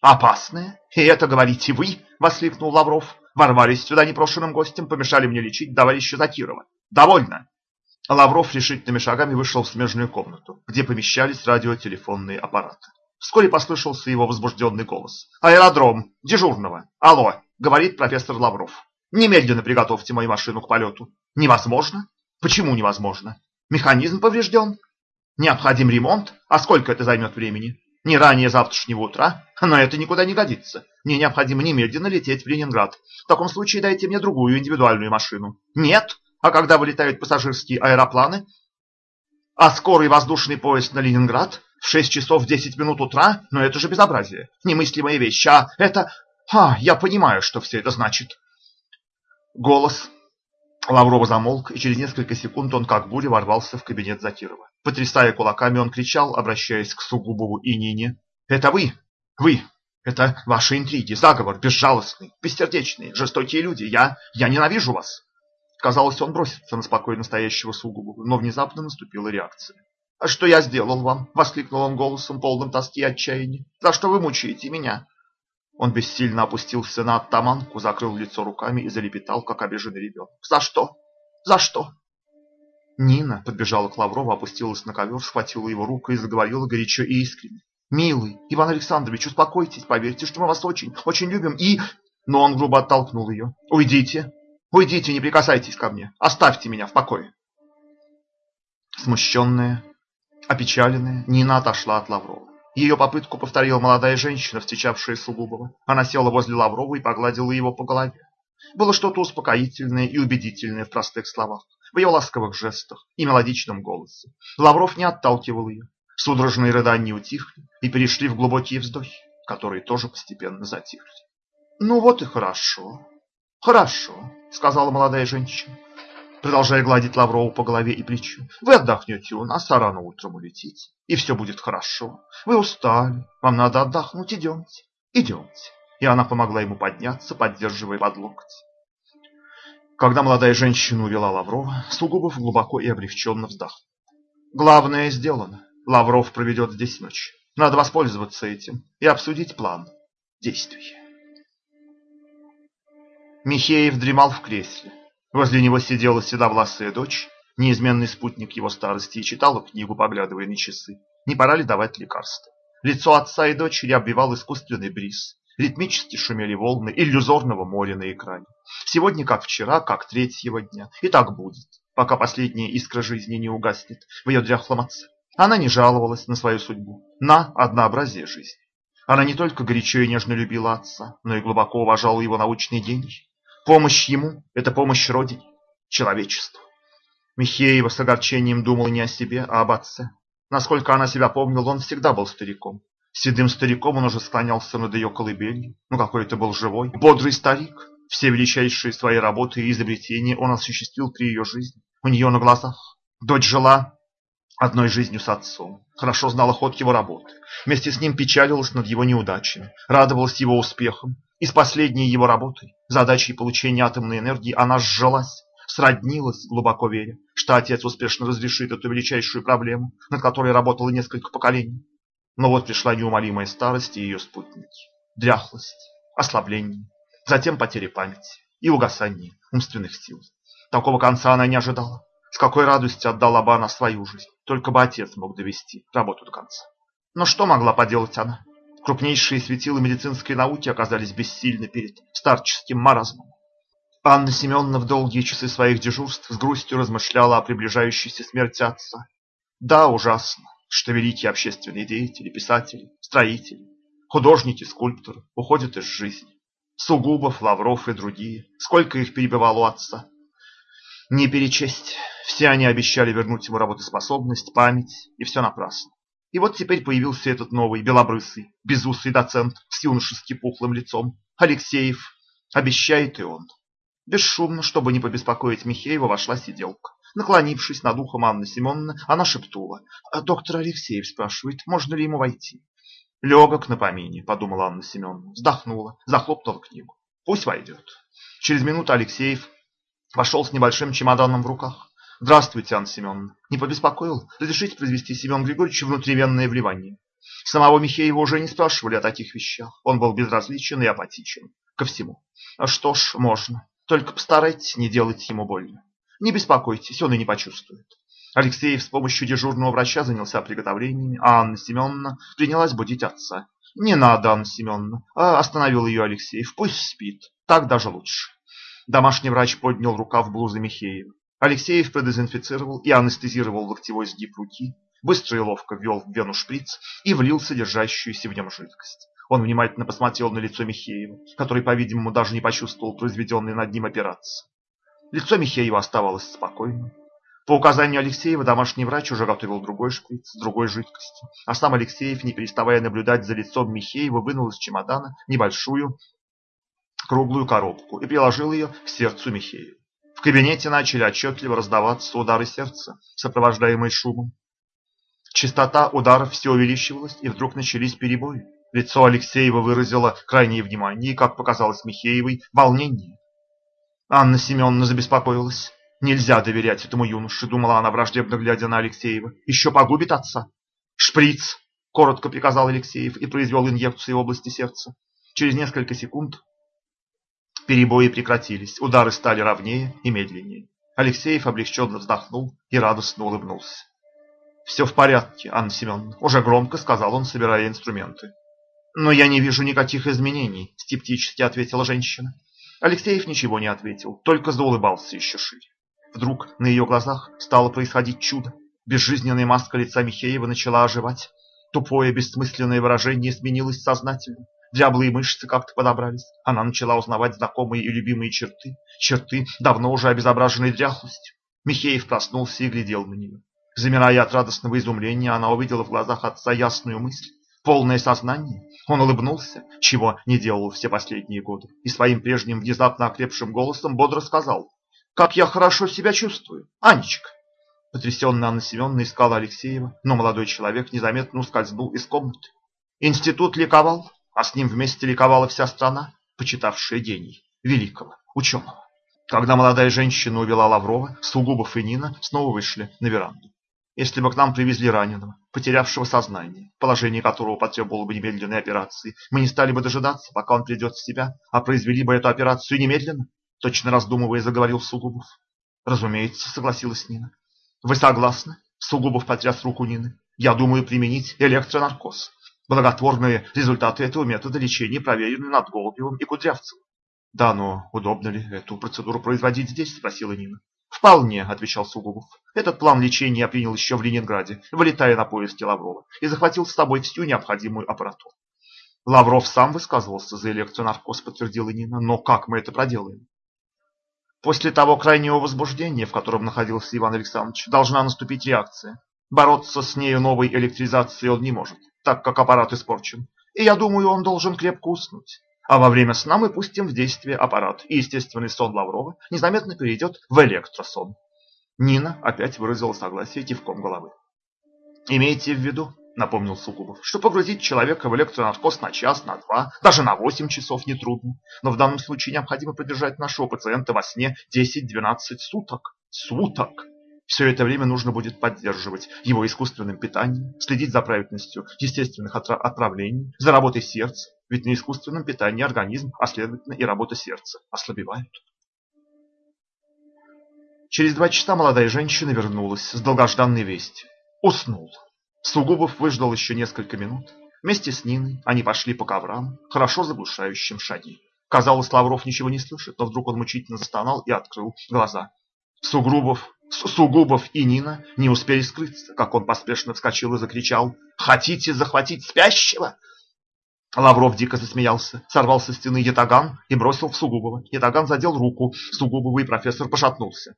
«Опасное? И это говорите вы?» – воскликнул Лавров. «Ворвались сюда непрошенным гостем, помешали мне лечить товарища Закирова. Довольно!» Лавров решительными шагами вышел в смежную комнату, где помещались радиотелефонные аппараты. Вскоре послышался его возбужденный голос. «Аэродром! Дежурного! Алло!» – говорит профессор Лавров. «Немедленно приготовьте мою машину к полету». «Невозможно? Почему невозможно? Механизм поврежден? Необходим ремонт? А сколько это займет времени? Не ранее завтрашнего утра, но это никуда не годится. Мне необходимо немедленно лететь в Ленинград. В таком случае дайте мне другую индивидуальную машину. Нет? А когда вылетают пассажирские аэропланы? А скорый воздушный поезд на Ленинград? В 6 часов 10 минут утра? Но это же безобразие. Немыслимая вещь. А это... А, я понимаю, что все это значит. Голос Лаврова замолк, и через несколько секунд он как буря ворвался в кабинет Закирова. Потрясая кулаками, он кричал, обращаясь к Сугубову и Нине. «Это вы! Вы! Это ваши интриги, заговор, безжалостный, бессердечный, жестокие люди. Я... я ненавижу вас!» Казалось, он бросится на спокойно стоящего Сугубова, но внезапно наступила реакция. «А что я сделал вам?» — воскликнул он голосом, полным тоски и отчаяния. «За что вы мучаете меня?» Он бессильно опустился на оттаманку, закрыл лицо руками и залепетал, как обиженный ребенок. «За что? За что?» Нина подбежала к Лаврову, опустилась на ковер, схватила его руку и заговорила горячо и искренне. Милый, Иван Александрович, успокойтесь, поверьте, что мы вас очень, очень любим и... Но он грубо оттолкнул ее. Уйдите, уйдите, не прикасайтесь ко мне, оставьте меня в покое. Смущенная, опечаленная, Нина отошла от Лаврова. Ее попытку повторила молодая женщина, встречавшая Сугубова. Она села возле Лаврова и погладила его по голове. Было что-то успокоительное и убедительное в простых словах, в ее ласковых жестах и мелодичном голосе. Лавров не отталкивал ее. Судорожные рыдания утихли и перешли в глубокие вздохи, которые тоже постепенно затихли. «Ну вот и хорошо, хорошо», — сказала молодая женщина, продолжая гладить Лаврову по голове и плечу. «Вы отдохнете у нас, а рано утром улетите, и все будет хорошо. Вы устали, вам надо отдохнуть, идемте, идемте». И она помогла ему подняться, поддерживая под локоть. Когда молодая женщина увела Лаврова, Сугубов глубоко и облегченно вздохнул. «Главное сделано. Лавров проведет здесь ночь. Надо воспользоваться этим и обсудить план действий. Михеев дремал в кресле. Возле него сидела седовласая дочь, неизменный спутник его старости, и читала книгу, поглядывая на часы. Не пора ли давать лекарства? Лицо отца и дочери обвивал искусственный бриз. Ритмически шумели волны иллюзорного моря на экране. Сегодня, как вчера, как третьего дня. И так будет, пока последняя искра жизни не угаснет в ее дряхлом отце. Она не жаловалась на свою судьбу, на однообразие жизни. Она не только горячо и нежно любила отца, но и глубоко уважала его научные деньги. Помощь ему – это помощь Родине, человечеству. Михеева с огорчением думала не о себе, а об отце. Насколько она себя помнила, он всегда был стариком. Седым стариком он уже склонялся над ее колыбелью. Ну какой это был живой, бодрый старик. Все величайшие свои работы и изобретения он осуществил при ее жизни, у нее на глазах. Дочь жила одной жизнью с отцом, хорошо знала ход его работы, вместе с ним печалилась над его неудачами, радовалась его успехам, и с последней его работой, задачей получения атомной энергии, она сжалась, сроднилась, глубоко веря, что отец успешно разрешит эту величайшую проблему, над которой работало несколько поколений. Но вот пришла неумолимая старость и ее спутники, дряхлость, ослабление, затем потеря памяти и угасание умственных сил. Такого конца она не ожидала. С какой радостью отдала бы она свою жизнь, только бы отец мог довести работу до конца. Но что могла поделать она? Крупнейшие светила медицинской науки оказались бессильны перед старческим маразмом. Анна Семеновна в долгие часы своих дежурств с грустью размышляла о приближающейся смерти отца. Да, ужасно, что великие общественные деятели, писатели, строители, художники, скульпторы уходят из жизни. Сугубов, Лавров и другие. Сколько их перебывало отца. Не перечесть. Все они обещали вернуть ему работоспособность, память, и все напрасно. И вот теперь появился этот новый, белобрысый, безусый доцент с юношески пухлым лицом. Алексеев. Обещает и он. Бесшумно, чтобы не побеспокоить Михеева, вошла сиделка. Наклонившись над ухом Анны Семеновны, она шепнула. «Доктор Алексеев спрашивает, можно ли ему войти?» «Легок на помине», — подумала Анна Семеновна. Вздохнула, захлопнула книгу. «Пусть войдет». Через минуту Алексеев вошел с небольшим чемоданом в руках. Здравствуйте, Анна Семеновна. Не побеспокоил? Разрешите произвести Семен Григорьевичу внутривенное вливание. Самого Михеева уже не спрашивали о таких вещах. Он был безразличен и апатичен ко всему. А что ж, можно. Только постарайтесь не делать ему больно. Не беспокойтесь, он и не почувствует. Алексеев с помощью дежурного врача занялся приготовлениями, а Анна Семеновна принялась будить отца. «Не надо, Анна Семеновна», а остановил ее Алексеев. «Пусть спит, так даже лучше». Домашний врач поднял рукав блузы Михеева. Алексеев продезинфицировал и анестезировал локтевой сгиб руки, быстро и ловко ввел в вену шприц и влил содержащуюся в нем жидкость. Он внимательно посмотрел на лицо Михеева, который, по-видимому, даже не почувствовал произведенной над ним операции. Лицо Михеева оставалось спокойным. По указанию Алексеева домашний врач уже готовил другой шприц с другой жидкостью, а сам Алексеев, не переставая наблюдать за лицом Михеева, вынул из чемодана небольшую круглую коробку и приложил ее к сердцу Михеева. В кабинете начали отчетливо раздаваться удары сердца, сопровождаемые шумом. Частота ударов все увеличивалась, и вдруг начались перебои. Лицо Алексеева выразило крайнее внимание и, как показалось Михеевой, волнение. Анна Семеновна забеспокоилась. Нельзя доверять этому юноше, думала она, враждебно глядя на Алексеева. Еще погубит отца. «Шприц!» – коротко приказал Алексеев и произвел инъекцию в области сердца. Через несколько секунд Перебои прекратились, удары стали ровнее и медленнее. Алексеев облегченно вздохнул и радостно улыбнулся. «Все в порядке, Анна Семеновна», – уже громко сказал он, собирая инструменты. «Но я не вижу никаких изменений», – скептически ответила женщина. Алексеев ничего не ответил, только заулыбался еще шире. Вдруг на ее глазах стало происходить чудо. Безжизненная маска лица Михеева начала оживать. Тупое, бессмысленное выражение сменилось сознательным. Дряблые мышцы как-то подобрались. Она начала узнавать знакомые и любимые черты. Черты, давно уже обезображенной дряхлостью. Михеев проснулся и глядел на нее. Замирая от радостного изумления, она увидела в глазах отца ясную мысль. Полное сознание. Он улыбнулся, чего не делал все последние годы, и своим прежним внезапно окрепшим голосом бодро сказал «Как я хорошо себя чувствую, Анечка!» Потрясенная Анна Семеновна искала Алексеева, но молодой человек незаметно ускользнул из комнаты. Институт ликовал, а с ним вместе ликовала вся страна, почитавшая гений великого ученого. Когда молодая женщина увела Лаврова, Сугубов и Нина снова вышли на веранду. Если бы к нам привезли раненого, потерявшего сознание, положение которого потребовало бы немедленной операции, мы не стали бы дожидаться, пока он придет в себя, а произвели бы эту операцию немедленно, точно раздумывая, заговорил Сугубов. Разумеется, согласилась Нина. Вы согласны? Сугубов потряс руку Нины. Я думаю применить электронаркоз. Благотворные результаты этого метода лечения проверены над Голубевым и Кудрявцевым. Да, но удобно ли эту процедуру производить здесь? Спросила Нина. «Вполне», — отвечал Сугубов. «Этот план лечения я принял еще в Ленинграде, вылетая на поезде Лаврова, и захватил с собой всю необходимую аппаратуру». «Лавров сам высказывался за электронаркоз», — подтвердила Нина. «Но как мы это проделаем?» После того крайнего возбуждения, в котором находился Иван Александрович, должна наступить реакция. Бороться с нею новой электризацией он не может, так как аппарат испорчен. И я думаю, он должен крепко уснуть. А во время сна мы пустим в действие аппарат, и естественный сон Лаврова незаметно перейдет в электросон. Нина опять выразила согласие кивком головы. «Имейте в виду, — напомнил Сугубов, — что погрузить человека в электронаркоз на час, на два, даже на восемь часов нетрудно. Но в данном случае необходимо поддержать нашего пациента во сне 10-12 суток. Суток! Все это время нужно будет поддерживать его искусственным питанием, следить за правильностью естественных отправлений, за работой сердца, ведь на искусственном питании организм, а следовательно и работа сердца, ослабевают. Через два часа молодая женщина вернулась с долгожданной вестью. Уснул. Сугубов выждал еще несколько минут. Вместе с Ниной они пошли по коврам, хорошо заглушающим шаги. Казалось, Лавров ничего не слышит, но вдруг он мучительно застонал и открыл глаза. Сугрубов Сугубов и Нина не успели скрыться, как он поспешно вскочил и закричал «Хотите захватить спящего?» Лавров дико засмеялся, сорвал со стены ятаган и бросил в Сугубова. Ятаган задел руку Сугубова, и профессор пошатнулся.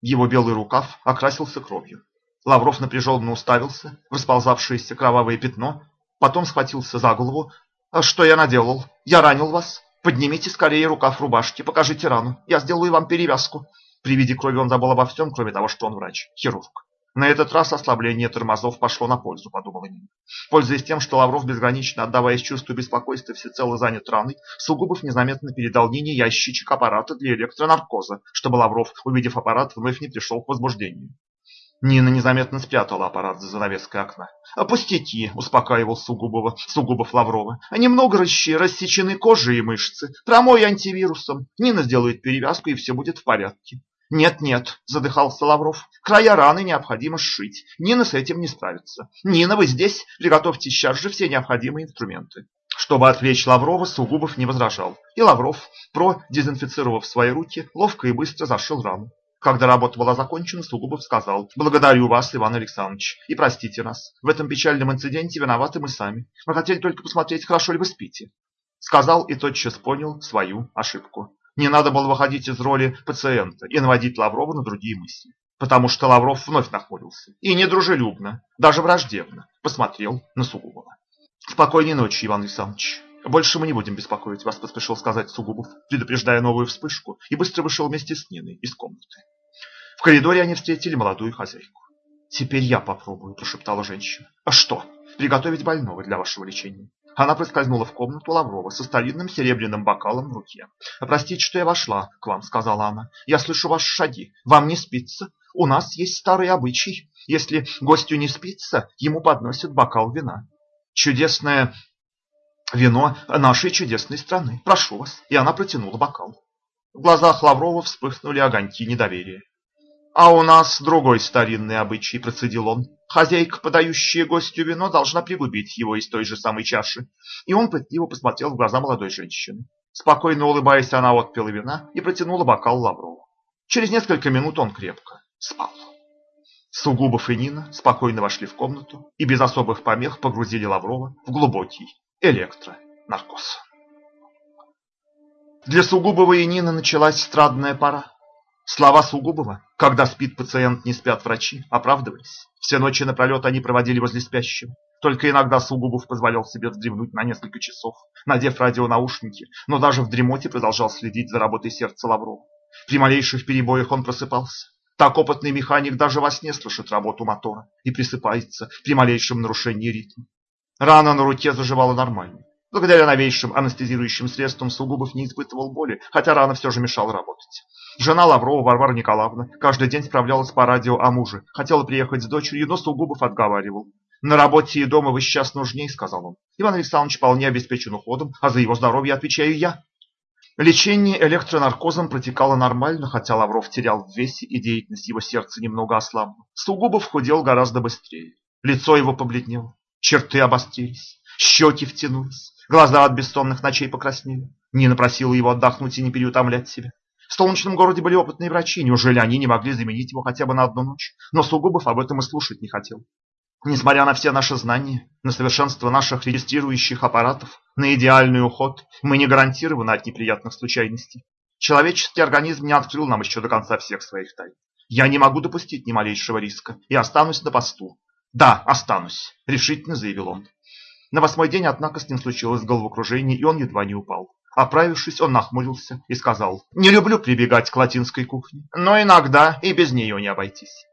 Его белый рукав окрасился кровью. Лавров напряженно уставился в расползавшееся кровавое пятно, потом схватился за голову. «А «Что я наделал? Я ранил вас? Поднимите скорее рукав рубашки, покажите рану, я сделаю вам перевязку». При виде крови он забыл обо всем, кроме того, что он врач, хирург. На этот раз ослабление тормозов пошло на пользу, подумала Нина. Пользуясь тем, что Лавров, безгранично отдаваясь чувству беспокойства, всецело занят раной, Сугубов незаметно передал Нине ящичек аппарата для электронаркоза, чтобы Лавров, увидев аппарат, вновь не пришел к возбуждению. Нина незаметно спрятала аппарат за занавеской окна. «Пустяки», — успокаивал Сугубова, Сугубов Лаврова. «Немного расщи, рассечены кожи и мышцы. Промой антивирусом. Нина сделает перевязку, и все будет в порядке». «Нет-нет», — задыхался Лавров, — «края раны необходимо сшить. Нина с этим не справится. Нина, вы здесь? Приготовьте сейчас же все необходимые инструменты». Чтобы отвлечь Лаврова, Сугубов не возражал. И Лавров, продезинфицировав свои руки, ловко и быстро зашил рану. Когда работа была закончена, Сугубов сказал, «Благодарю вас, Иван Александрович, и простите нас. В этом печальном инциденте виноваты мы сами. Мы хотели только посмотреть, хорошо ли вы спите». Сказал и тотчас понял свою ошибку. Не надо было выходить из роли пациента и наводить Лаврова на другие мысли. Потому что Лавров вновь нахмурился. И недружелюбно, даже враждебно, посмотрел на Сугубова. «Спокойной ночи, Иван Александрович. Больше мы не будем беспокоить вас», поспешил сказать Сугубов, предупреждая новую вспышку, и быстро вышел вместе с Ниной из комнаты. В коридоре они встретили молодую хозяйку. «Теперь я попробую», – прошептала женщина. «А что? Приготовить больного для вашего лечения?» Она проскользнула в комнату Лаврова со старинным серебряным бокалом в руке. «Простите, что я вошла к вам», — сказала она. «Я слышу ваши шаги. Вам не спится? У нас есть старый обычай. Если гостю не спится, ему подносят бокал вина. Чудесное вино нашей чудесной страны. Прошу вас». И она протянула бокал. В глазах Лаврова вспыхнули огоньки недоверия. «А у нас другой старинный обычай», — процедил он. Хозяйка, подающая гостю вино, должна пригубить его из той же самой чаши. И он пытливо посмотрел в глаза молодой женщины. Спокойно улыбаясь, она отпила вина и протянула бокал Лаврову. Через несколько минут он крепко спал. Сугубов и Нина спокойно вошли в комнату и без особых помех погрузили Лаврова в глубокий электронаркоз. Для Сугубова и Нины началась страдная пора. Слова Сугубова, когда спит пациент, не спят врачи, оправдывались. Все ночи напролет они проводили возле спящего. Только иногда Сугубов позволял себе вздремнуть на несколько часов, надев радионаушники, но даже в дремоте продолжал следить за работой сердца Лаврова. При малейших перебоях он просыпался. Так опытный механик даже во сне слышит работу мотора и присыпается при малейшем нарушении ритма. Рана на руке заживала нормально. Благодаря новейшим анестезирующим средствам Сугубов не испытывал боли, хотя рана все же мешала работать. Жена Лаврова, Варвара Николаевна, каждый день справлялась по радио о муже. Хотела приехать с дочерью, но Сугубов отговаривал. «На работе и дома вы сейчас нужней», — сказал он. «Иван Александрович вполне обеспечен уходом, а за его здоровье отвечаю я». Лечение электронаркозом протекало нормально, хотя Лавров терял в весе и деятельность его сердца немного ослабла. Сугубов худел гораздо быстрее. Лицо его побледнело, черты обострились, щеки втянулись, глаза от бессонных ночей покраснели. Нина просила его отдохнуть и не переутомлять себя. В столичном городе были опытные врачи, неужели они не могли заменить его хотя бы на одну ночь? Но Сугубов об этом и слушать не хотел. Несмотря на все наши знания, на совершенство наших регистрирующих аппаратов, на идеальный уход, мы не гарантированы от неприятных случайностей. Человеческий организм не открыл нам еще до конца всех своих тайн. Я не могу допустить ни малейшего риска и останусь на посту. Да, останусь, решительно заявил он. На восьмой день, однако, с ним случилось головокружение, и он едва не упал. Оправившись, он нахмурился и сказал, «Не люблю прибегать к латинской кухне, но иногда и без нее не обойтись».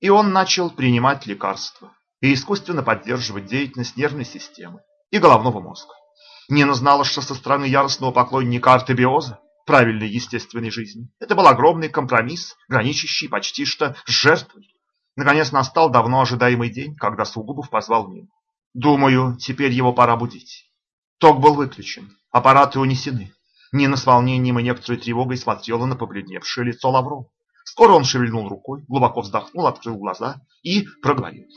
И он начал принимать лекарства и искусственно поддерживать деятельность нервной системы и головного мозга. Нина знала, что со стороны яростного поклонника артобиоза, правильной естественной жизни, это был огромный компромисс, граничащий почти что с жертвой. Наконец настал давно ожидаемый день, когда Сугубов позвал Нину. Думаю, теперь его пора будить. Ток был выключен, аппараты унесены. Нина с волнением и некоторой тревогой смотрела на побледневшее лицо Лаврова. Скоро он шевельнул рукой, глубоко вздохнул, открыл глаза и проговорил.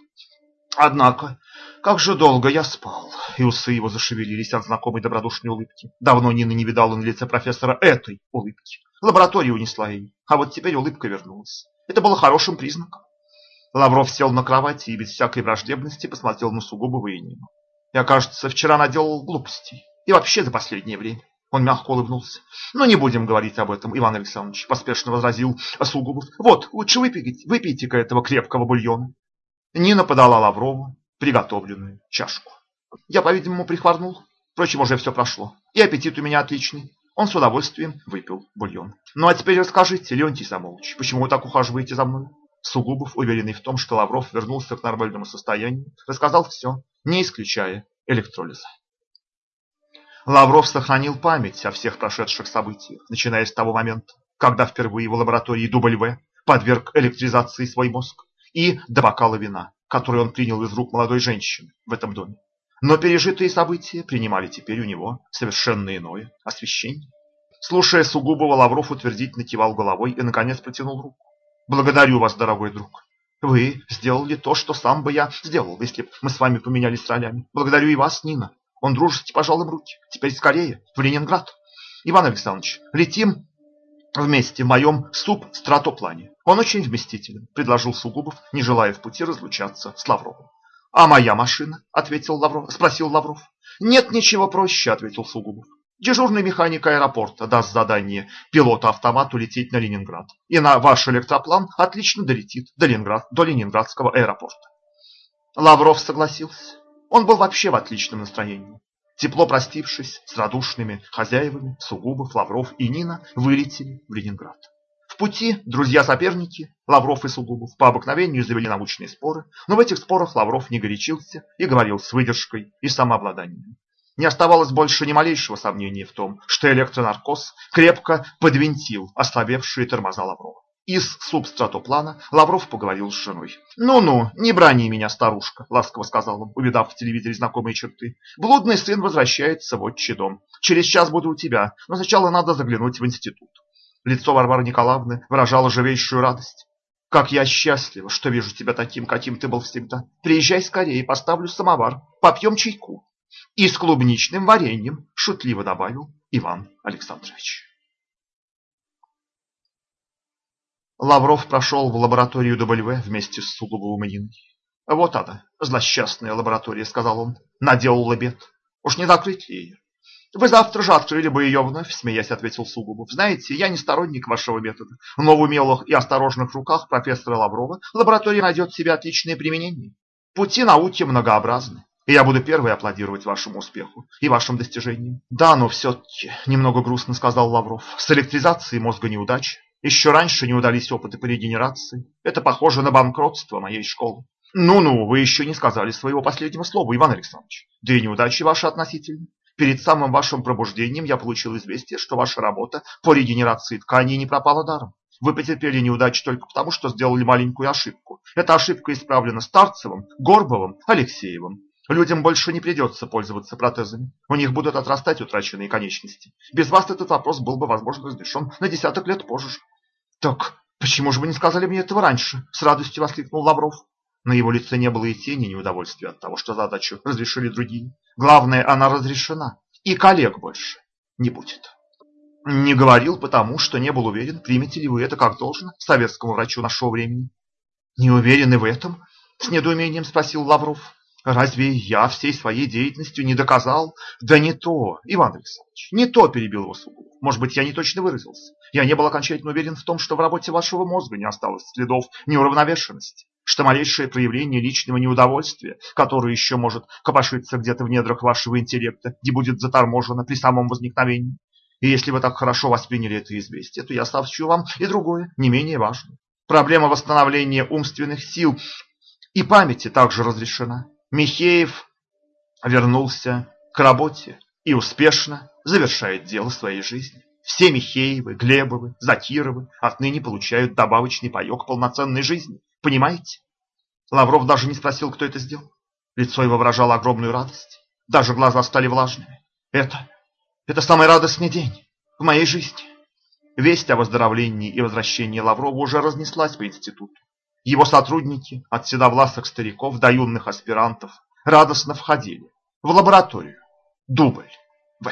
Однако, как же долго я спал, и усы его зашевелились от знакомой добродушной улыбки. Давно Нина не видала на лице профессора этой улыбки. Лаборатория унесла ее, а вот теперь улыбка вернулась. Это было хорошим признаком. Лавров сел на кровати и без всякой враждебности посмотрел на сугубо Нину. Я, кажется, вчера наделал глупостей. И вообще за последнее время. Он мягко улыбнулся. «Но не будем говорить об этом, Иван Александрович», – поспешно возразил Сугубов. «Вот, лучше выпейте, выпейте-ка этого крепкого бульона». Нина подала Лаврову приготовленную чашку. Я, по-видимому, прихворнул. Впрочем, уже все прошло. И аппетит у меня отличный. Он с удовольствием выпил бульон. «Ну а теперь расскажите, Леонтий Самолович, почему вы так ухаживаете за мной?» Сугубов, уверенный в том, что Лавров вернулся к нормальному состоянию, рассказал все, не исключая электролиза. Лавров сохранил память о всех прошедших событиях, начиная с того момента, когда впервые в лаборатории В подверг электризации свой мозг, и до бокала вина, который он принял из рук молодой женщины в этом доме. Но пережитые события принимали теперь у него совершенно иное освещение. Слушая Сугубова, Лавров утвердительно кивал головой и, наконец, протянул руку. «Благодарю вас, дорогой друг. Вы сделали то, что сам бы я сделал, если бы мы с вами поменялись ролями. Благодарю и вас, Нина. Он дружески пожал им руки. Теперь скорее, в Ленинград. Иван Александрович, летим вместе в моем субстратоплане. Он очень вместителен, предложил Сугубов, не желая в пути разлучаться с Лавровым. А моя машина? ответил Лавров, спросил Лавров. Нет ничего проще, ответил Сугубов. Дежурный механик аэропорта даст задание пилоту-автомату лететь на Ленинград. И на ваш электроплан отлично долетит до, Ленинград, до Ленинградского аэропорта. Лавров согласился. Он был вообще в отличном настроении. Тепло простившись с радушными хозяевами, Сугубов, Лавров и Нина вылетели в Ленинград. В пути друзья-соперники, Лавров и Сугубов, по обыкновению завели научные споры, но в этих спорах Лавров не горячился и говорил с выдержкой и самообладанием. Не оставалось больше ни малейшего сомнения в том, что электронаркоз крепко подвинтил ослабевшие тормоза Лаврова. Из субстратоплана Лавров поговорил с женой. «Ну-ну, не брани меня, старушка», — ласково сказал он, увидав в телевизоре знакомые черты. «Блудный сын возвращается в отчий дом. Через час буду у тебя, но сначала надо заглянуть в институт». Лицо Варвары Николаевны выражало живейшую радость. Как я счастлива, что вижу тебя таким, каким ты был всегда. Приезжай скорее, поставлю самовар, попьем чайку. И с клубничным вареньем, шутливо добавил Иван Александрович. Лавров прошел в лабораторию W вместе с Сугубовым и Ниной. «Вот она, злосчастная лаборатория», — сказал он, — «наделала бед. Уж не закрыть ли ее?» «Вы завтра же открыли бы ее вновь», — смеясь ответил Сугубов. «Знаете, я не сторонник вашего метода, но в умелых и осторожных руках профессора Лаврова лаборатория найдет себе отличное применение. Пути науки многообразны, и я буду первый аплодировать вашему успеху и вашим достижениям». «Да, но все-таки», — немного грустно сказал Лавров, — «с электризацией мозга неудача. Еще раньше не удались опыты по регенерации. Это похоже на банкротство моей школы». «Ну-ну, вы еще не сказали своего последнего слова, Иван Александрович. Да и неудачи ваши относительны. Перед самым вашим пробуждением я получил известие, что ваша работа по регенерации тканей не пропала даром. Вы потерпели неудачу только потому, что сделали маленькую ошибку. Эта ошибка исправлена Старцевым, Горбовым, Алексеевым. Людям больше не придется пользоваться протезами. У них будут отрастать утраченные конечности. Без вас этот вопрос был бы, возможно, разрешен на десяток лет позже. Так почему же вы не сказали мне этого раньше? С радостью воскликнул Лавров. На его лице не было и тени неудовольствия от того, что задачу разрешили другие. Главное, она разрешена, и коллег больше не будет. Не говорил потому, что не был уверен, примете ли вы это как должно советскому врачу нашего времени. Не уверены в этом? С недоумением спросил Лавров. Разве я всей своей деятельностью не доказал? Да не то, Иван Александрович, не то, перебил его Сугубов. Может быть, я не точно выразился. Я не был окончательно уверен в том, что в работе вашего мозга не осталось следов неуравновешенности что малейшее проявление личного неудовольствия, которое еще может копошиться где-то в недрах вашего интеллекта, не будет заторможено при самом возникновении. И если вы так хорошо восприняли это известие, то я сообщу вам и другое, не менее важное. Проблема восстановления умственных сил и памяти также разрешена. Михеев вернулся к работе и успешно завершает дело своей жизни. Все Михеевы, Глебовы, Закировы отныне получают добавочный паек полноценной жизни. Понимаете? Лавров даже не спросил, кто это сделал. Лицо его выражало огромную радость. Даже глаза стали влажными. Это, это самый радостный день в моей жизни. Весть о выздоровлении и возвращении Лаврова уже разнеслась по институту. Его сотрудники, от седовласых стариков до юных аспирантов, радостно входили в лабораторию. Дубль В.